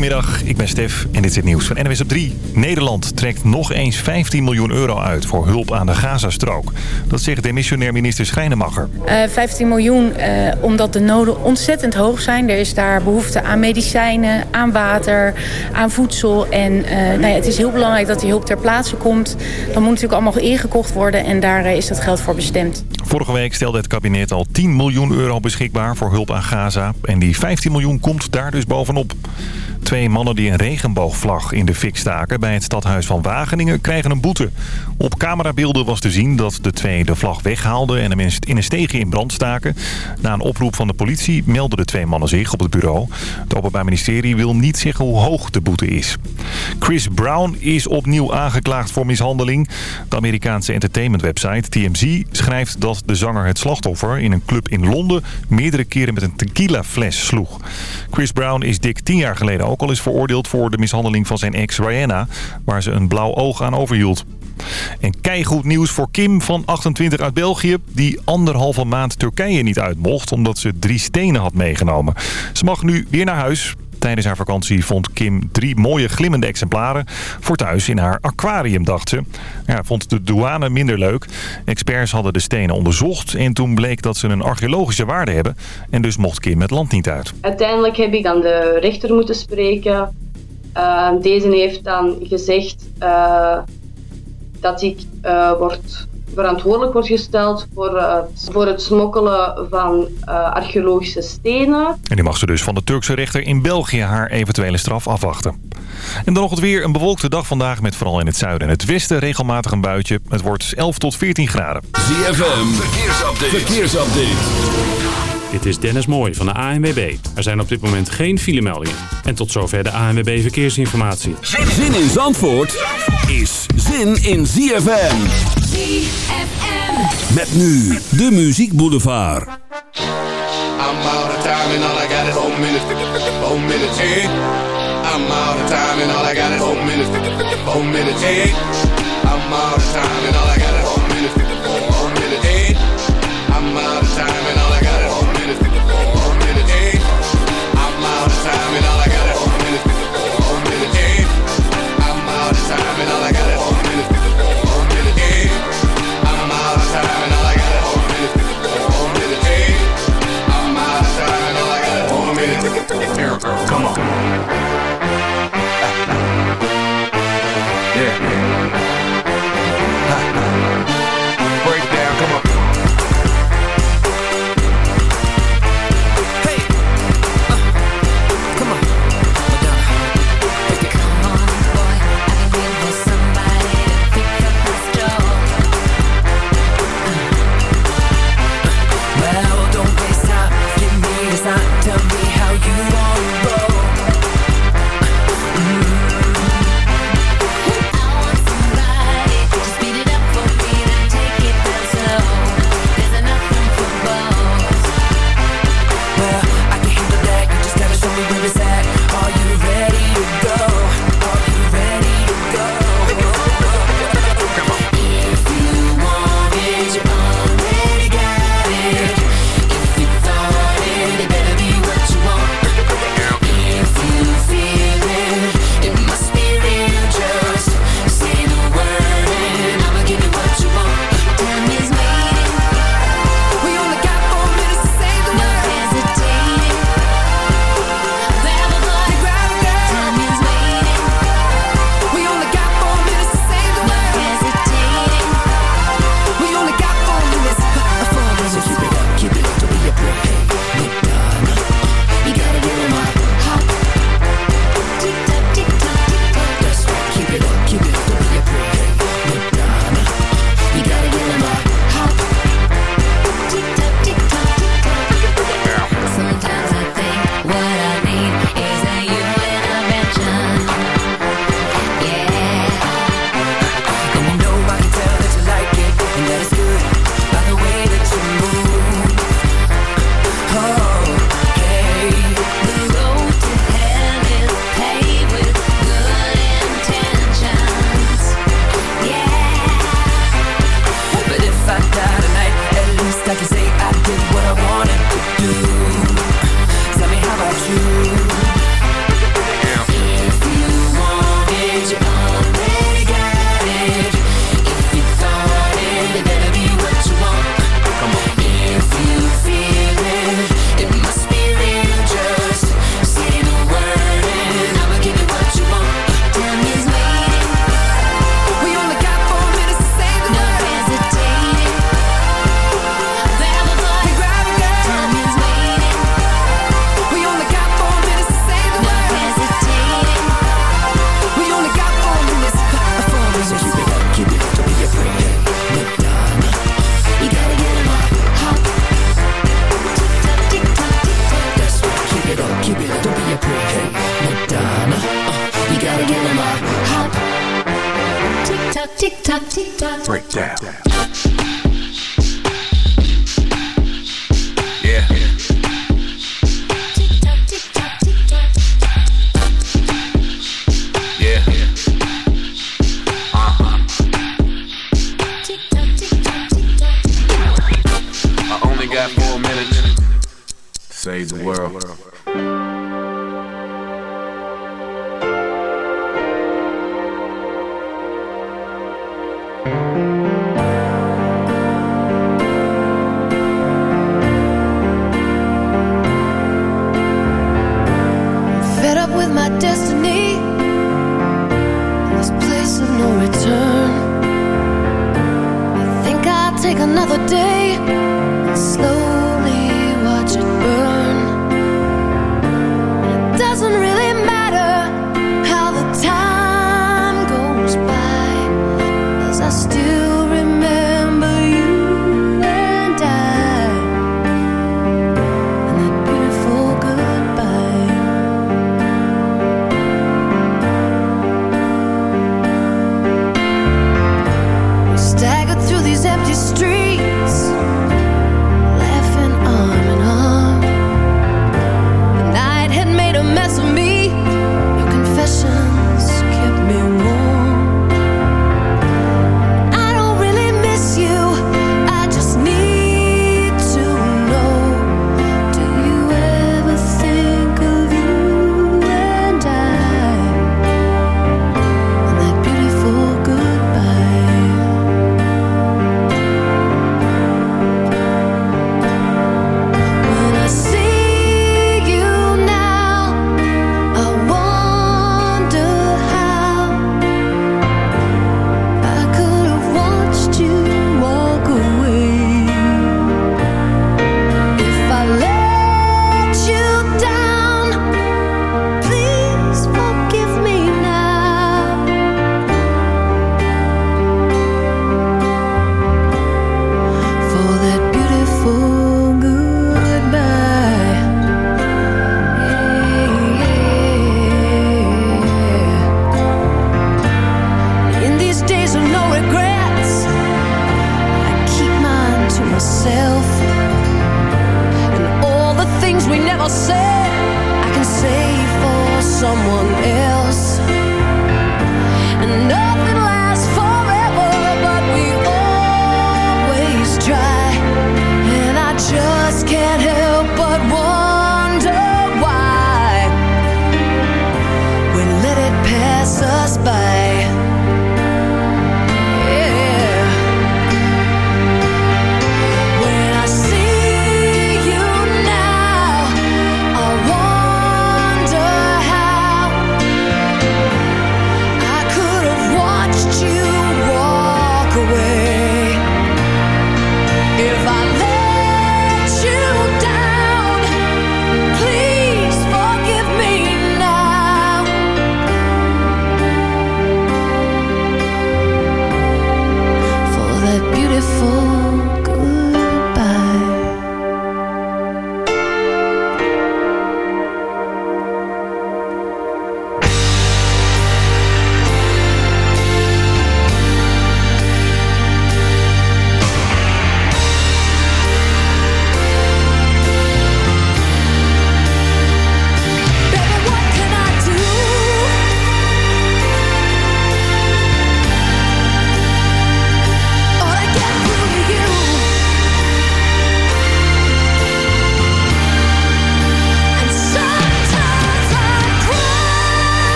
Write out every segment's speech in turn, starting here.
Goedemiddag, ik ben Stef en dit is het nieuws van NWS op 3. Nederland trekt nog eens 15 miljoen euro uit voor hulp aan de Gazastrook. Dat zegt demissionair minister Schrijnemacher. Uh, 15 miljoen uh, omdat de noden ontzettend hoog zijn. Er is daar behoefte aan medicijnen, aan water, aan voedsel. En uh, nou ja, het is heel belangrijk dat die hulp ter plaatse komt. Dan moet natuurlijk allemaal ingekocht worden en daar is dat geld voor bestemd. Vorige week stelde het kabinet al 10 miljoen euro beschikbaar voor hulp aan Gaza. En die 15 miljoen komt daar dus bovenop. Twee mannen die een regenboogvlag in de fik staken bij het stadhuis van Wageningen krijgen een boete. Op camerabeelden was te zien dat de twee de vlag weghaalden en hem in een steegje in brand staken. Na een oproep van de politie melden de twee mannen zich op het bureau. Het Openbaar Ministerie wil niet zeggen hoe hoog de boete is. Chris Brown is opnieuw aangeklaagd voor mishandeling. De Amerikaanse entertainmentwebsite TMZ schrijft dat de zanger het slachtoffer in een club in Londen meerdere keren met een tequila fles sloeg. Chris Brown is dik tien jaar geleden ook al eens veroordeeld voor de mishandeling van zijn ex Rihanna, waar ze een blauw oog aan overhield. En keigoed nieuws voor Kim van 28 uit België... die anderhalve maand Turkije niet uit mocht... omdat ze drie stenen had meegenomen. Ze mag nu weer naar huis. Tijdens haar vakantie vond Kim drie mooie glimmende exemplaren voor thuis in haar aquarium, dacht ze. Ja, vond de douane minder leuk. Experts hadden de stenen onderzocht en toen bleek dat ze een archeologische waarde hebben. En dus mocht Kim het land niet uit. Uiteindelijk heb ik dan de rechter moeten spreken. Uh, deze heeft dan gezegd uh, dat ik uh, word verantwoordelijk wordt gesteld voor, uh, voor het smokkelen van uh, archeologische stenen. En die mag ze dus van de Turkse rechter in België haar eventuele straf afwachten. En dan nog het weer. Een bewolkte dag vandaag met vooral in het zuiden en het westen regelmatig een buitje. Het wordt 11 tot 14 graden. ZFM, verkeersupdate. verkeersupdate. Dit is Dennis Mooij van de ANWB. Er zijn op dit moment geen filemeldingen. En tot zover de ANWB Verkeersinformatie. Zin in Zandvoort is zin in ZFM. ZFM. Met nu de Muziek Boulevard. I'm out of time and all I got is four minutes. Four minutes, hey. I'm out of time and all I got is four minutes. Four minutes, hey. I'm out of time and all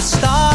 it starts.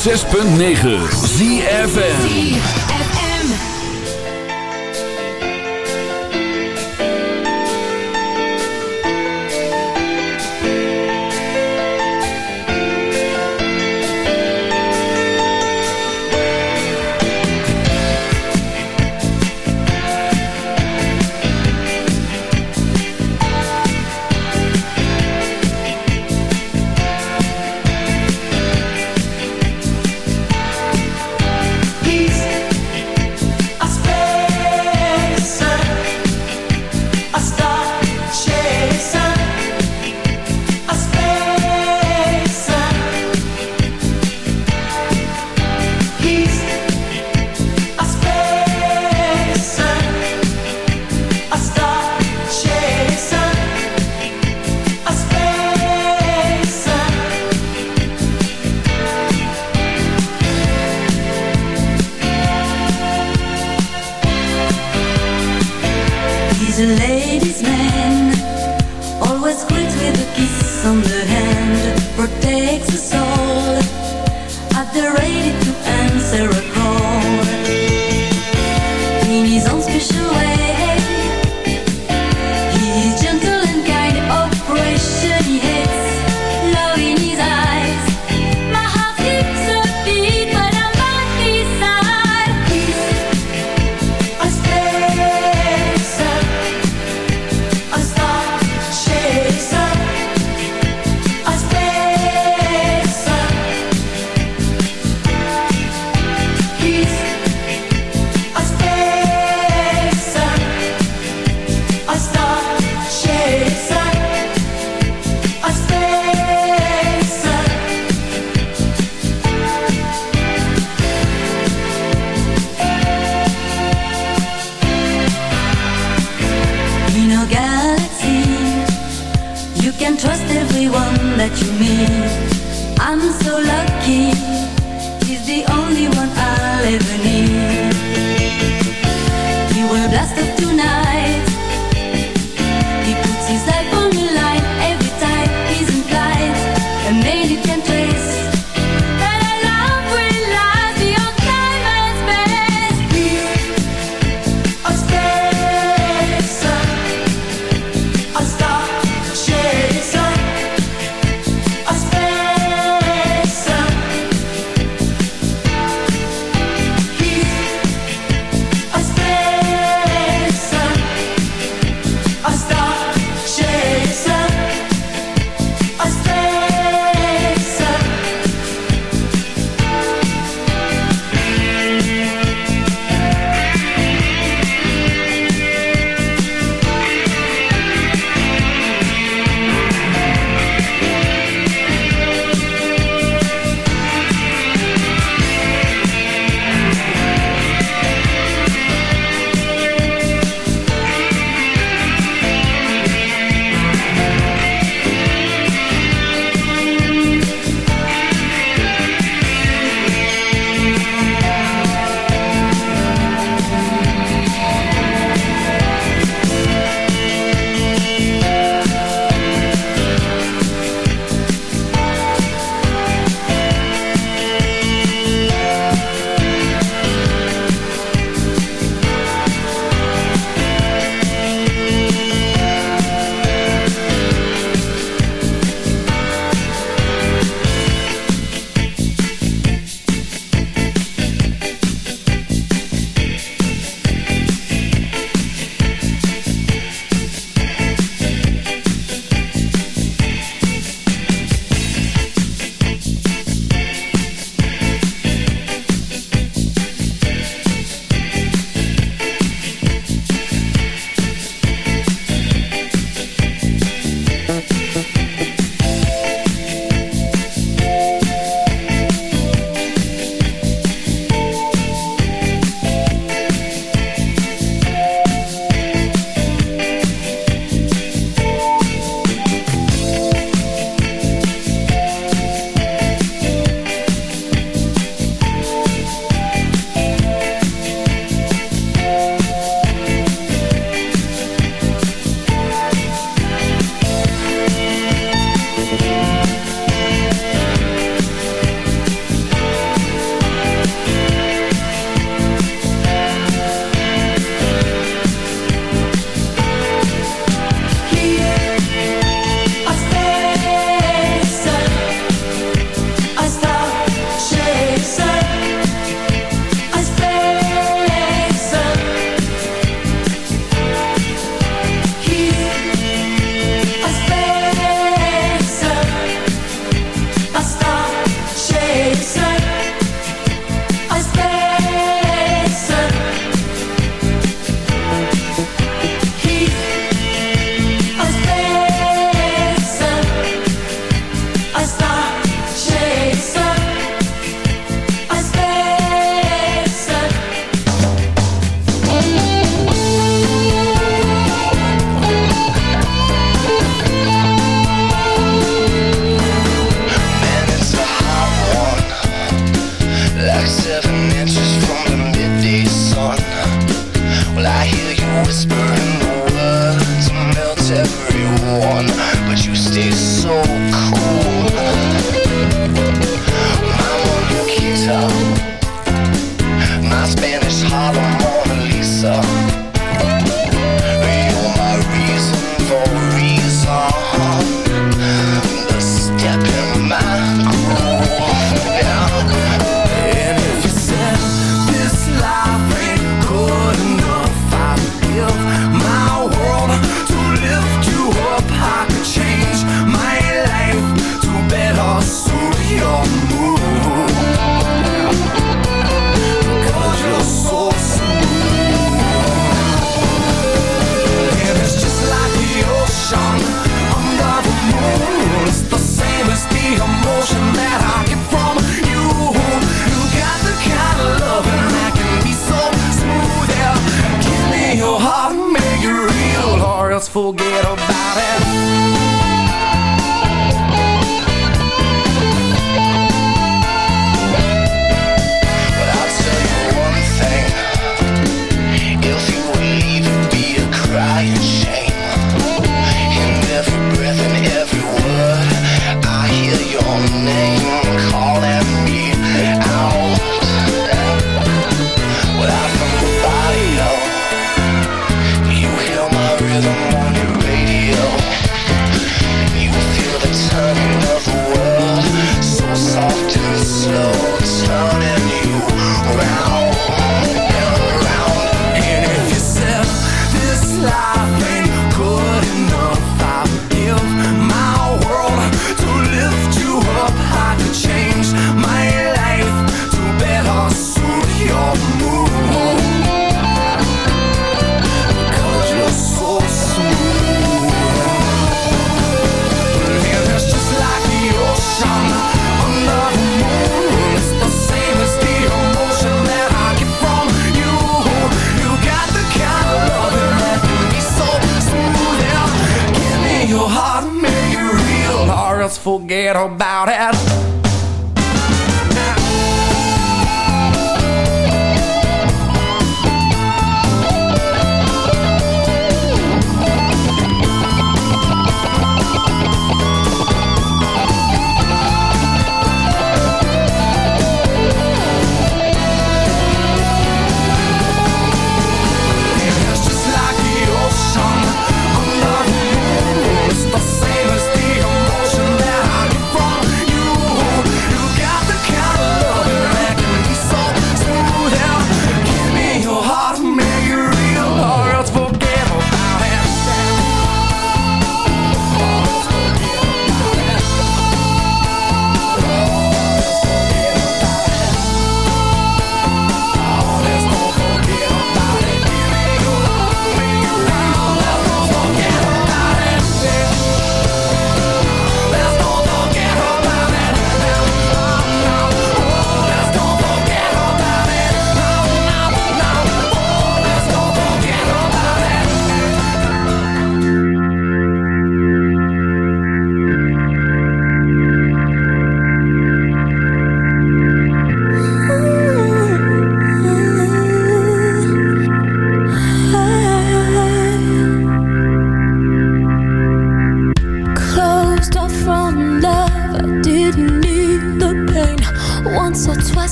106.9 ZFN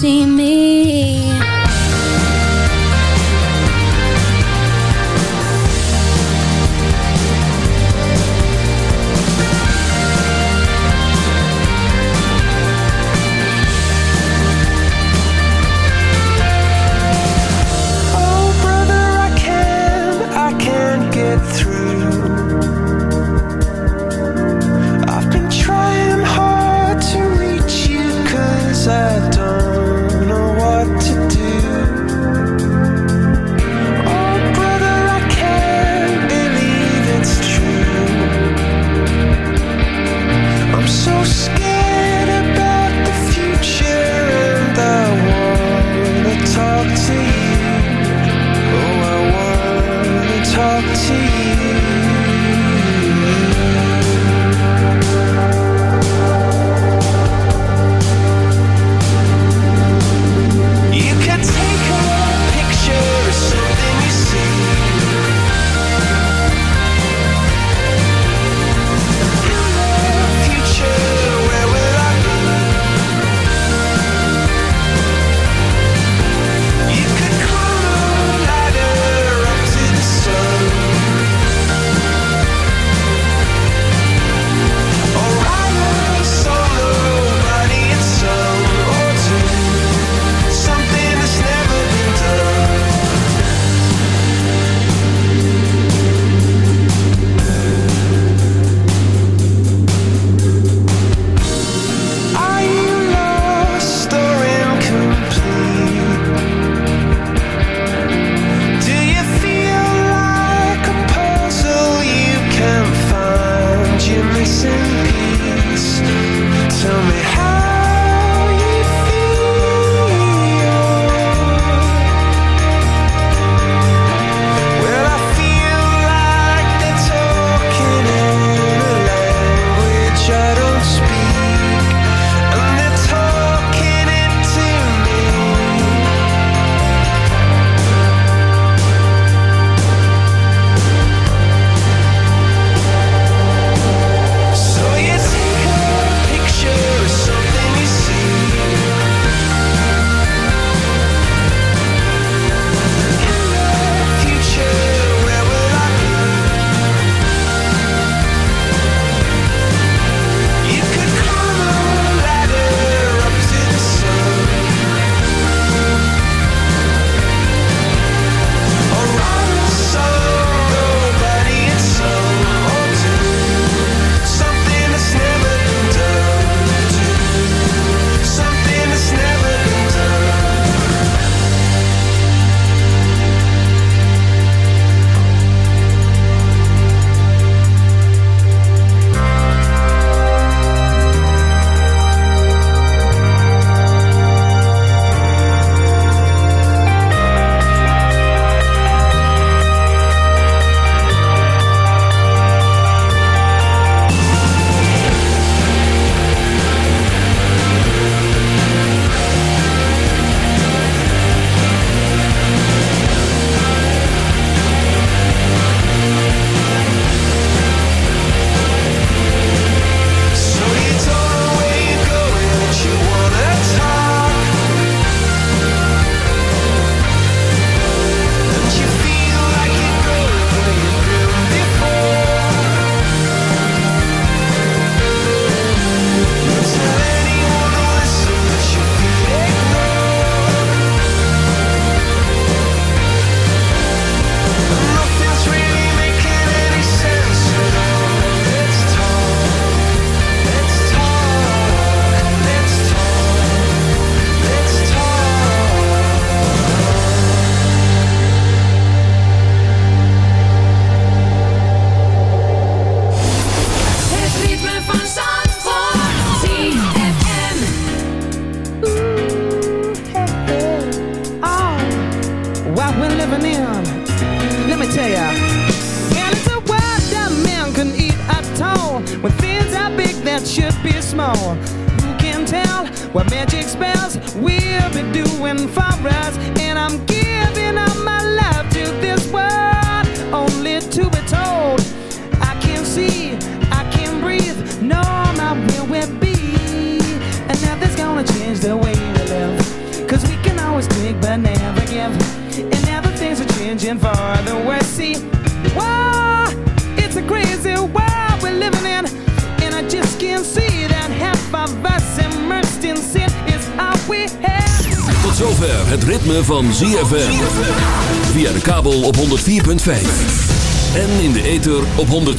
see me?